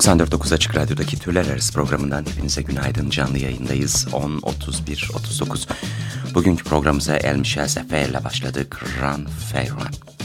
94.9 Açık Radyo'daki Türler Arası programından hepinize günaydın. Canlı yayındayız. 10.31.39. Bugünkü programımıza El Michel Sefer ile başladık. Run Feyran.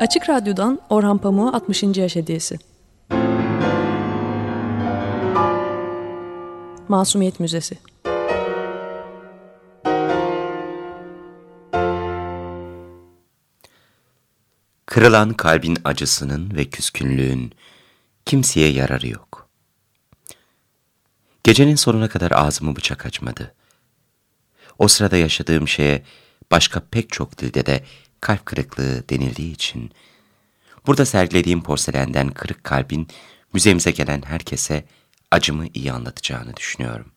Açık Radyo'dan Orhan Pamuk'a 60. yaş hediyesi. Masumiyet Müzesi Kırılan kalbin acısının ve küskünlüğün kimseye yararı yok. Gecenin sonuna kadar ağzımı bıçak açmadı. O sırada yaşadığım şeye başka pek çok dilde de kalp kırıklığı denildiği için burada sergilediğim porselenden kırık kalbin müzemize gelen herkese acımı iyi anlatacağını düşünüyorum.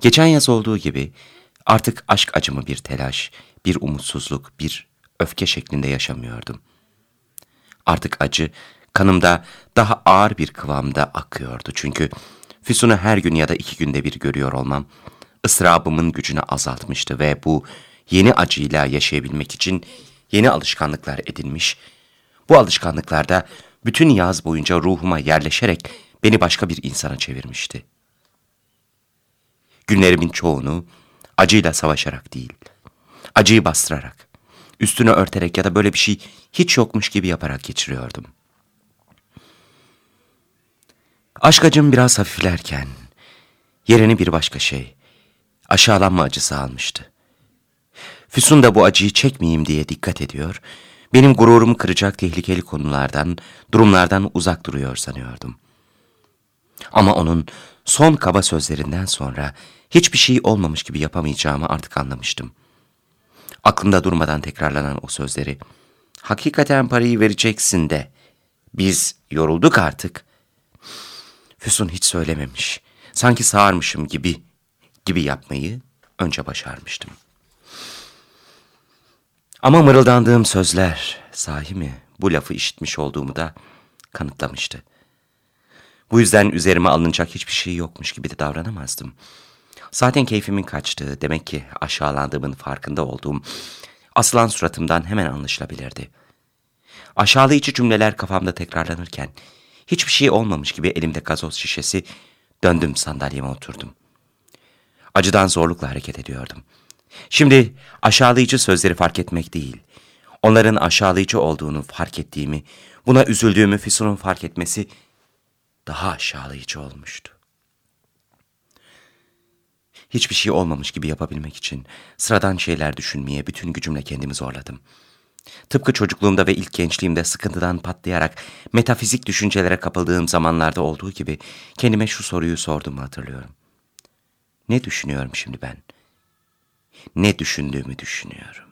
Geçen yaz olduğu gibi Artık aşk acımı bir telaş, bir umutsuzluk, bir öfke şeklinde yaşamıyordum. Artık acı kanımda daha ağır bir kıvamda akıyordu. Çünkü Füsun'u her gün ya da iki günde bir görüyor olmam, ıstırabımın gücünü azaltmıştı ve bu yeni acıyla yaşayabilmek için yeni alışkanlıklar edinmiş, bu alışkanlıklarda bütün yaz boyunca ruhuma yerleşerek beni başka bir insana çevirmişti. Günlerimin çoğunu acıyla savaşarak değil, acıyı bastırarak, üstünü örterek ya da böyle bir şey hiç yokmuş gibi yaparak geçiriyordum. Aşk acım biraz hafiflerken, yerini bir başka şey, aşağılanma acısı almıştı. Füsun da bu acıyı çekmeyeyim diye dikkat ediyor, benim gururumu kıracak tehlikeli konulardan, durumlardan uzak duruyor sanıyordum. Ama onun son kaba sözlerinden sonra hiçbir şey olmamış gibi yapamayacağımı artık anlamıştım. Aklımda durmadan tekrarlanan o sözleri, hakikaten parayı vereceksin de, biz yorulduk artık. Füsun hiç söylememiş, sanki sağırmışım gibi, gibi yapmayı önce başarmıştım. Ama mırıldandığım sözler, sahi mi bu lafı işitmiş olduğumu da kanıtlamıştı. Bu yüzden üzerime alınacak hiçbir şey yokmuş gibi de davranamazdım. Zaten keyfimin kaçtığı, demek ki aşağılandığımın farkında olduğum aslan suratımdan hemen anlaşılabilirdi. Aşağılayıcı cümleler kafamda tekrarlanırken, hiçbir şey olmamış gibi elimde gazoz şişesi, döndüm sandalyeme oturdum. Acıdan zorlukla hareket ediyordum. Şimdi aşağılayıcı sözleri fark etmek değil, onların aşağılayıcı olduğunu fark ettiğimi, buna üzüldüğümü Füsun'un fark etmesi daha aşağılayıcı olmuştu. Hiçbir şey olmamış gibi yapabilmek için sıradan şeyler düşünmeye bütün gücümle kendimi zorladım. Tıpkı çocukluğumda ve ilk gençliğimde sıkıntıdan patlayarak metafizik düşüncelere kapıldığım zamanlarda olduğu gibi kendime şu soruyu sorduğumu hatırlıyorum. Ne düşünüyorum şimdi ben? Ne düşündüğümü düşünüyorum.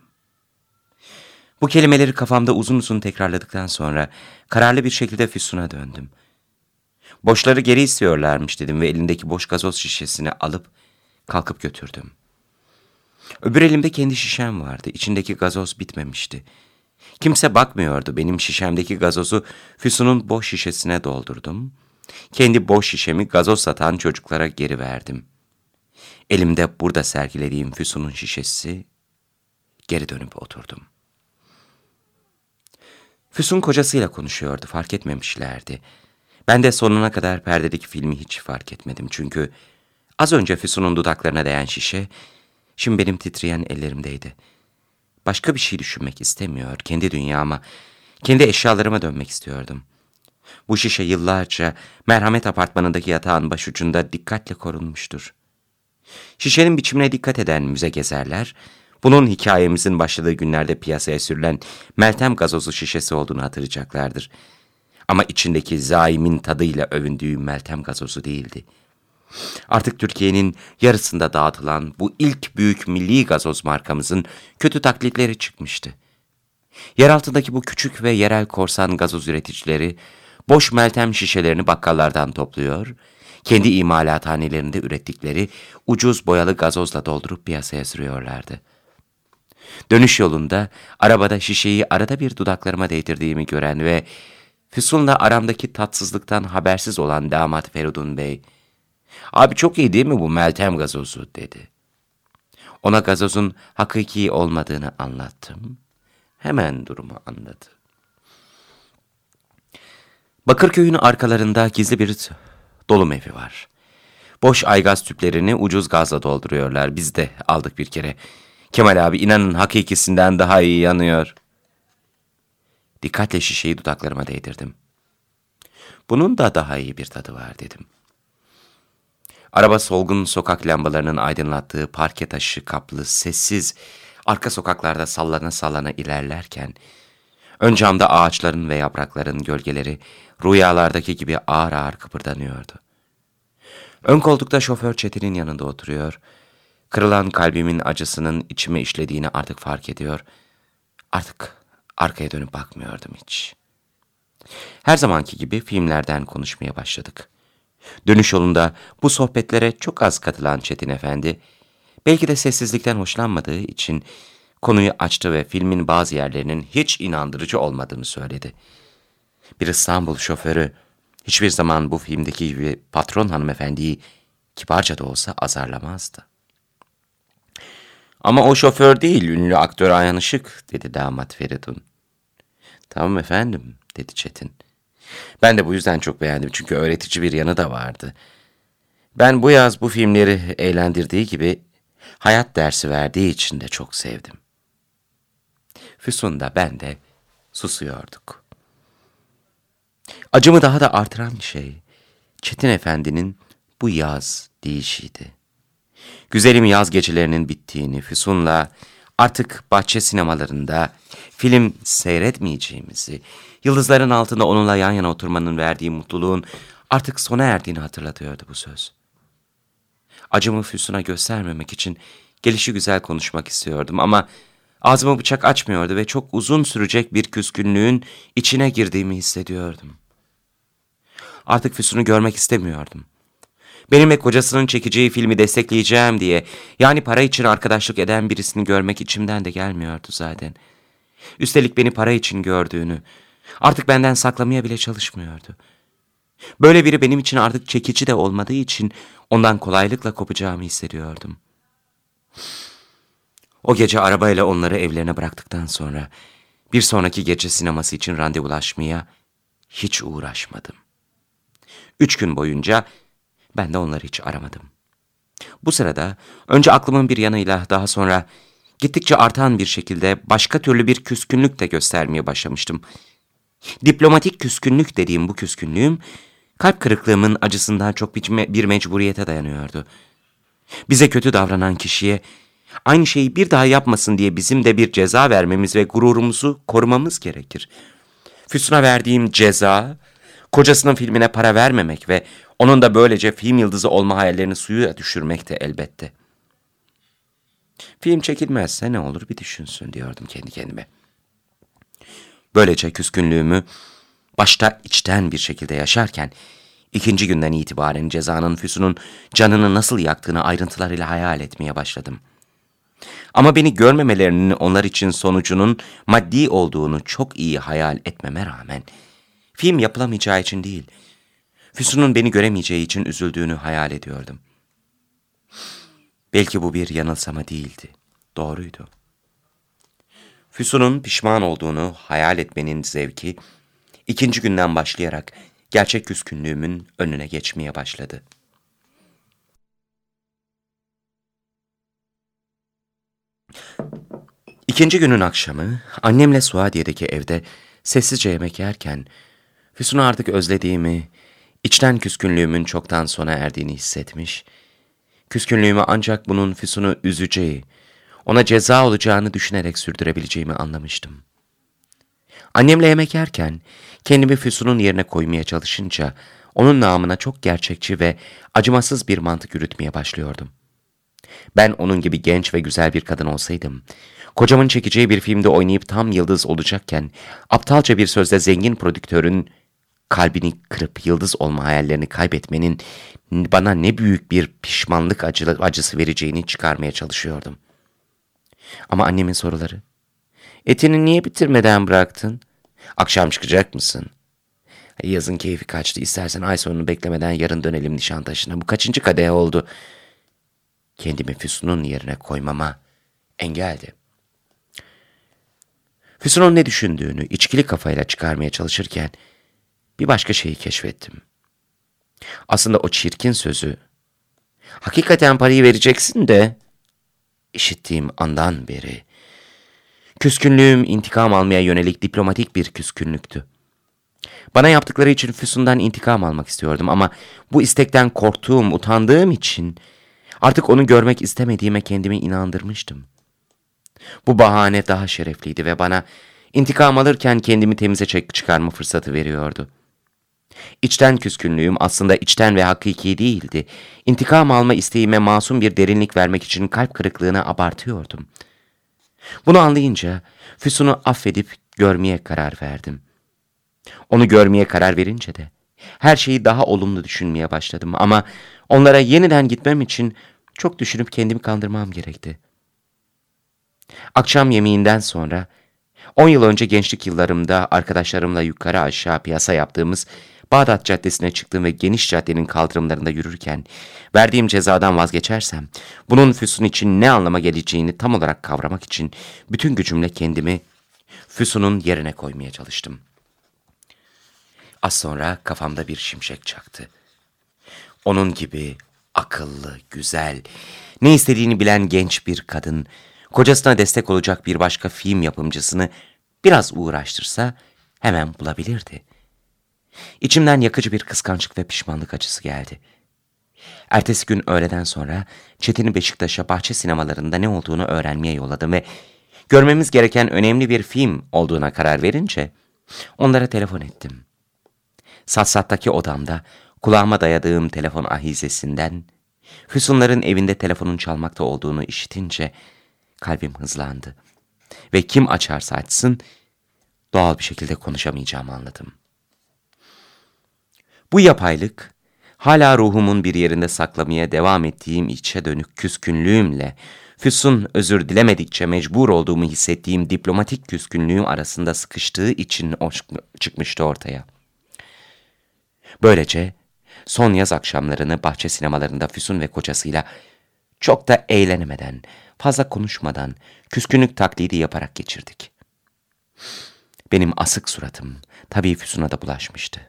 Bu kelimeleri kafamda uzun uzun tekrarladıktan sonra kararlı bir şekilde Füsun'a döndüm. Boşları geri istiyorlarmış dedim ve elindeki boş gazoz şişesini alıp kalkıp götürdüm. Öbür elimde kendi şişem vardı. İçindeki gazoz bitmemişti. Kimse bakmıyordu. Benim şişemdeki gazozu Füsun'un boş şişesine doldurdum. Kendi boş şişemi gazoz satan çocuklara geri verdim. Elimde burada sergilediğim Füsun'un şişesi geri dönüp oturdum. Füsun kocasıyla konuşuyordu. Fark etmemişlerdi. Ben de sonuna kadar perdedeki filmi hiç fark etmedim. Çünkü az önce Füsun'un dudaklarına değen şişe, şimdi benim titreyen ellerimdeydi. Başka bir şey düşünmek istemiyor, kendi dünyama, kendi eşyalarıma dönmek istiyordum. Bu şişe yıllarca merhamet apartmanındaki yatağın başucunda dikkatle korunmuştur. Şişenin biçimine dikkat eden müze gezerler, bunun hikayemizin başladığı günlerde piyasaya sürülen Meltem gazozu şişesi olduğunu hatırlayacaklardır. Ama içindeki zaimin tadıyla övündüğü Meltem gazozu değildi. Artık Türkiye'nin yarısında dağıtılan bu ilk büyük milli gazoz markamızın kötü taklitleri çıkmıştı. Yer altındaki bu küçük ve yerel korsan gazoz üreticileri boş meltem şişelerini bakkallardan topluyor, kendi imalathanelerinde ürettikleri ucuz boyalı gazozla doldurup piyasaya sürüyorlardı. Dönüş yolunda arabada şişeyi arada bir dudaklarıma değdirdiğimi gören ve Füsun'la aramdaki tatsızlıktan habersiz olan damat Feridun Bey, ''Abi çok iyi değil mi bu Meltem gazozu?'' dedi. Ona gazozun hakiki olmadığını anlattım. Hemen durumu anladı. Bakırköy'ün arkalarında gizli bir dolum evi var. Boş aygaz tüplerini ucuz gazla dolduruyorlar. Biz de aldık bir kere. Kemal abi inanın hakikisinden daha iyi yanıyor.'' Dikkatle şişeyi dudaklarıma değdirdim. Bunun da daha iyi bir tadı var dedim. Araba solgun sokak lambalarının aydınlattığı parke taşı kaplı, sessiz, arka sokaklarda sallana sallana ilerlerken, ön camda ağaçların ve yaprakların gölgeleri rüyalardaki gibi ağır ağır kıpırdanıyordu. Ön koltukta şoför Çetin'in yanında oturuyor, kırılan kalbimin acısının içime işlediğini artık fark ediyor, artık Arkaya dönüp bakmıyordum hiç. Her zamanki gibi filmlerden konuşmaya başladık. Dönüş yolunda bu sohbetlere çok az katılan Çetin Efendi, Belki de sessizlikten hoşlanmadığı için konuyu açtı ve filmin bazı yerlerinin hiç inandırıcı olmadığını söyledi. Bir İstanbul şoförü hiçbir zaman bu filmdeki gibi patron hanımefendiyi kibarca da olsa azarlamazdı. Ama o şoför değil, ünlü aktör Ayhan Işık, dedi damat Feridun. Tamam efendim, dedi Çetin. Ben de bu yüzden çok beğendim çünkü öğretici bir yanı da vardı. Ben bu yaz bu filmleri eğlendirdiği gibi hayat dersi verdiği için de çok sevdim. Füsun da ben de susuyorduk. Acımı daha da artıran şey Çetin Efendi'nin bu yaz deyişiydi. Güzelim yaz gecelerinin bittiğini Füsun'la artık bahçe sinemalarında film seyretmeyeceğimizi, yıldızların altında onunla yan yana oturmanın verdiği mutluluğun artık sona erdiğini hatırlatıyordu bu söz. Acımı Füsun'a göstermemek için gelişi güzel konuşmak istiyordum ama ağzıma bıçak açmıyordu ve çok uzun sürecek bir küskünlüğün içine girdiğimi hissediyordum. Artık Füsun'u görmek istemiyordum. Benimle kocasının çekeceği filmi destekleyeceğim diye, yani para için arkadaşlık eden birisini görmek içimden de gelmiyordu zaten. Üstelik beni para için gördüğünü, artık benden saklamaya bile çalışmıyordu. Böyle biri benim için artık çekici de olmadığı için ondan kolaylıkla kopacağımı hissediyordum. O gece arabayla onları evlerine bıraktıktan sonra bir sonraki gece sineması için randevulaşmaya hiç uğraşmadım. Üç gün boyunca ben de onları hiç aramadım. Bu sırada önce aklımın bir yanıyla daha sonra gittikçe artan bir şekilde başka türlü bir küskünlük de göstermeye başlamıştım. Diplomatik küskünlük dediğim bu küskünlüğüm kalp kırıklığımın acısından çok bir mecburiyete dayanıyordu. Bize kötü davranan kişiye aynı şeyi bir daha yapmasın diye bizim de bir ceza vermemiz ve gururumuzu korumamız gerekir. Füsun'a verdiğim ceza, kocasının filmine para vermemek ve onun da böylece film yıldızı olma hayallerini suya düşürmekte elbette. Film çekilmezse ne olur bir düşünsün diyordum kendi kendime. Böylece küskünlüğümü başta içten bir şekilde yaşarken, ikinci günden itibaren cezanın Füsun'un canını nasıl yaktığını ayrıntılarıyla hayal etmeye başladım. Ama beni görmemelerinin onlar için sonucunun maddi olduğunu çok iyi hayal etmeme rağmen, film yapılamayacağı için değil, Füsun'un beni göremeyeceği için üzüldüğünü hayal ediyordum. Belki bu bir yanılsama değildi, doğruydu. Füsun'un pişman olduğunu hayal etmenin zevki, ikinci günden başlayarak gerçek küskünlüğümün önüne geçmeye başladı. İkinci günün akşamı annemle Suadiye'deki evde sessizce yemek yerken Füsun'u artık özlediğimi, içten küskünlüğümün çoktan sona erdiğini hissetmiş, küskünlüğümü ancak bunun Füsun'u üzeceği, ona ceza olacağını düşünerek sürdürebileceğimi anlamıştım. Annemle yemek yerken kendimi Füsun'un yerine koymaya çalışınca onun namına çok gerçekçi ve acımasız bir mantık yürütmeye başlıyordum. Ben onun gibi genç ve güzel bir kadın olsaydım, kocamın çekeceği bir filmde oynayıp tam yıldız olacakken, aptalca bir sözle zengin prodüktörün kalbini kırıp yıldız olma hayallerini kaybetmenin bana ne büyük bir pişmanlık acısı vereceğini çıkarmaya çalışıyordum. Ama annemin soruları. Etini niye bitirmeden bıraktın? Akşam çıkacak mısın? Yazın keyfi kaçtı. İstersen ay sonunu beklemeden yarın dönelim Nişantaşı'na. Bu kaçıncı kadeh oldu? Kendimi Füsun'un yerine koymama engeldi. Füsun'un ne düşündüğünü içkili kafayla çıkarmaya çalışırken bir başka şeyi keşfettim. Aslında o çirkin sözü, hakikaten parayı vereceksin de, işittiğim andan beri, küskünlüğüm intikam almaya yönelik diplomatik bir küskünlüktü. Bana yaptıkları için Füsun'dan intikam almak istiyordum ama bu istekten korktuğum, utandığım için artık onu görmek istemediğime kendimi inandırmıştım. Bu bahane daha şerefliydi ve bana intikam alırken kendimi temize çek çıkarma fırsatı veriyordu. İçten küskünlüğüm aslında içten ve hakiki değildi. İntikam alma isteğime masum bir derinlik vermek için kalp kırıklığına abartıyordum. Bunu anlayınca Füsun'u affedip görmeye karar verdim. Onu görmeye karar verince de her şeyi daha olumlu düşünmeye başladım ama onlara yeniden gitmem için Çok düşünüp kendimi kandırmam gerekti. Akşam yemeğinden sonra 10 yıl önce gençlik yıllarımda arkadaşlarımla yukarı aşağı piyasa yaptığımız Bağdat Caddesi'ne çıktığım ve geniş caddenin kaldırımlarında yürürken verdiğim cezadan vazgeçersem bunun Füsun için ne anlama geleceğini tam olarak kavramak için bütün gücümle kendimi Füsun'un yerine koymaya çalıştım. Az sonra kafamda bir şimşek çaktı. Onun gibi akıllı, güzel, ne istediğini bilen genç bir kadın, kocasına destek olacak bir başka film yapımcısını biraz uğraştırsa hemen bulabilirdi. İçimden yakıcı bir kıskançlık ve pişmanlık acısı geldi. Ertesi gün öğleden sonra Çetin'i Beşiktaş'a bahçe sinemalarında ne olduğunu öğrenmeye yolladım ve görmemiz gereken önemli bir film olduğuna karar verince onlara telefon ettim. Satsat'taki odamda kulağıma dayadığım telefon ahizesinden Füsunların evinde telefonun çalmakta olduğunu işitince kalbim hızlandı. Ve kim açarsa açsın doğal bir şekilde konuşamayacağımı anladım. Bu yapaylık hala ruhumun bir yerinde saklamaya devam ettiğim içe dönük küskünlüğümle Füsun özür dilemedikçe mecbur olduğumu hissettiğim diplomatik küskünlüğüm arasında sıkıştığı için çıkmıştı ortaya. Böylece son yaz akşamlarını bahçe sinemalarında Füsun ve kocasıyla çok da eğlenemeden, fazla konuşmadan, küskünlük taklidi yaparak geçirdik. Benim asık suratım tabii Füsun'a da bulaşmıştı.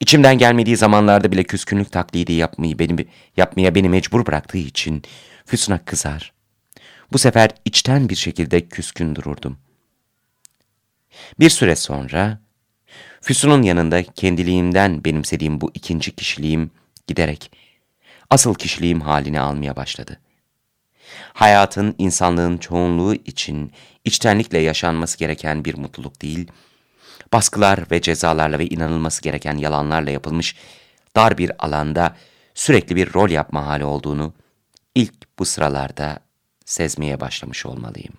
İçimden gelmediği zamanlarda bile küskünlük taklidi yapmayı beni, yapmaya beni mecbur bıraktığı için Füsun'a kızar. Bu sefer içten bir şekilde küskün dururdum. Bir süre sonra Füsun'un yanında kendiliğimden benimsediğim bu ikinci kişiliğim giderek asıl kişiliğim halini almaya başladı. Hayatın insanlığın çoğunluğu için içtenlikle yaşanması gereken bir mutluluk değil, baskılar ve cezalarla ve inanılması gereken yalanlarla yapılmış dar bir alanda sürekli bir rol yapma hali olduğunu ilk bu sıralarda sezmeye başlamış olmalıyım.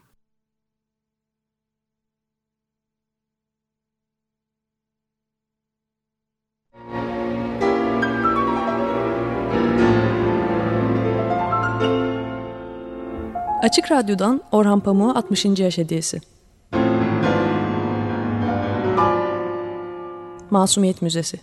Açık Radyo'dan Orhan Pamuk'a 60. Yaş Hediyesi Masumiyet Müzesi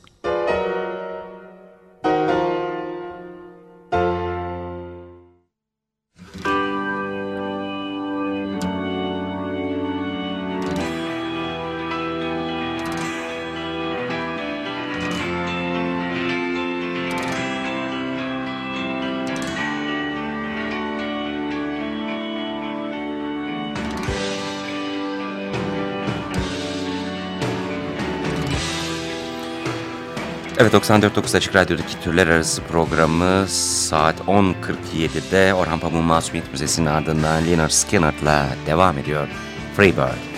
Evet 94.9 Açık Radyo'daki Türler Arası programı saat 10.47'de Orhan Pamuk Masumiyet Müzesi'nin ardından Leonard Skinner'la devam ediyor. Freebird.